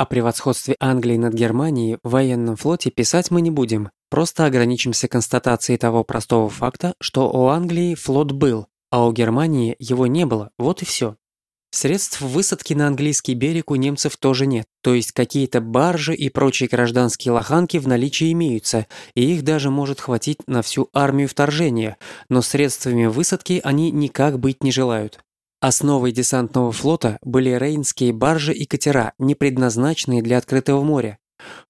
О превосходстве Англии над Германией в военном флоте писать мы не будем, просто ограничимся констатацией того простого факта, что у Англии флот был, а у Германии его не было, вот и все. Средств высадки на английский берег у немцев тоже нет, то есть какие-то баржи и прочие гражданские лоханки в наличии имеются, и их даже может хватить на всю армию вторжения, но средствами высадки они никак быть не желают. Основой десантного флота были рейнские баржи и катера, не предназначенные для открытого моря.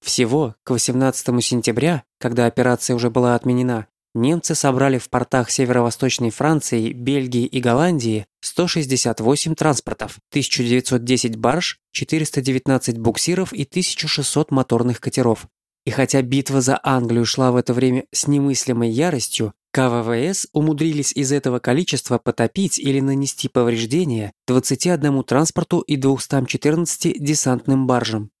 Всего к 18 сентября, когда операция уже была отменена, немцы собрали в портах северо-восточной Франции, Бельгии и Голландии 168 транспортов, 1910 барж, 419 буксиров и 1600 моторных катеров. И хотя битва за Англию шла в это время с немыслимой яростью, КВВС умудрились из этого количества потопить или нанести повреждения 21 транспорту и 214 десантным баржам.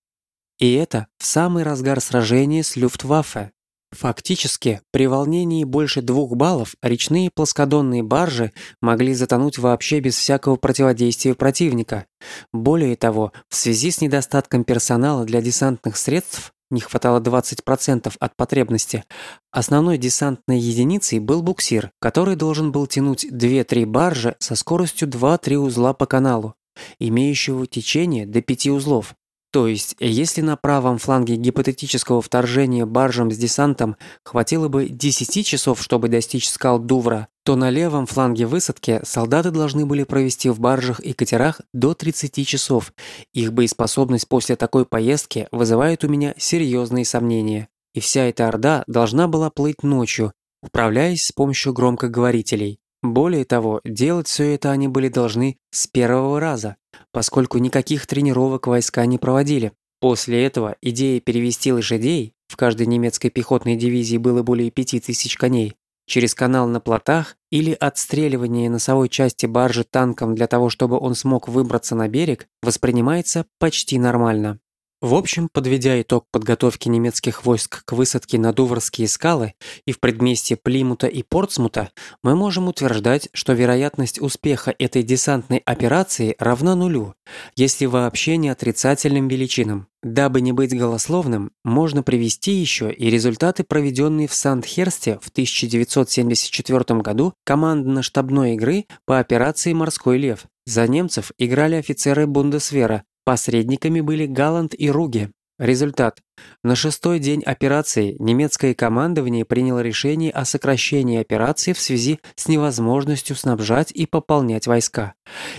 И это в самый разгар сражения с Люфтваффе. Фактически, при волнении больше двух баллов речные плоскодонные баржи могли затонуть вообще без всякого противодействия противника. Более того, в связи с недостатком персонала для десантных средств не хватало 20% от потребности, основной десантной единицей был буксир, который должен был тянуть 2-3 баржи со скоростью 2-3 узла по каналу, имеющего течение до 5 узлов. То есть, если на правом фланге гипотетического вторжения баржам с десантом хватило бы 10 часов, чтобы достичь скал Дувра, то на левом фланге высадки солдаты должны были провести в баржах и катерах до 30 часов. Их боеспособность после такой поездки вызывает у меня серьезные сомнения. И вся эта орда должна была плыть ночью, управляясь с помощью громкоговорителей. Более того, делать все это они были должны с первого раза, поскольку никаких тренировок войска не проводили. После этого идея перевести лошадей, в каждой немецкой пехотной дивизии было более 5000 коней, через канал на плотах или отстреливание носовой части баржи танком для того, чтобы он смог выбраться на берег, воспринимается почти нормально. В общем, подведя итог подготовки немецких войск к высадке на Дуврские скалы и в предместье Плимута и Портсмута, мы можем утверждать, что вероятность успеха этой десантной операции равна нулю, если вообще не отрицательным величинам. Дабы не быть голословным, можно привести еще и результаты, проведенные в Сандхерсте в 1974 году командно-штабной игры по операции «Морской лев». За немцев играли офицеры Бундесвера, Посредниками были Галланд и Руге. Результат. На шестой день операции немецкое командование приняло решение о сокращении операции в связи с невозможностью снабжать и пополнять войска.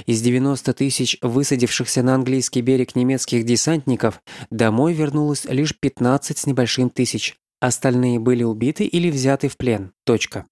Из 90 тысяч высадившихся на английский берег немецких десантников домой вернулось лишь 15 с небольшим тысяч. Остальные были убиты или взяты в плен. Точка.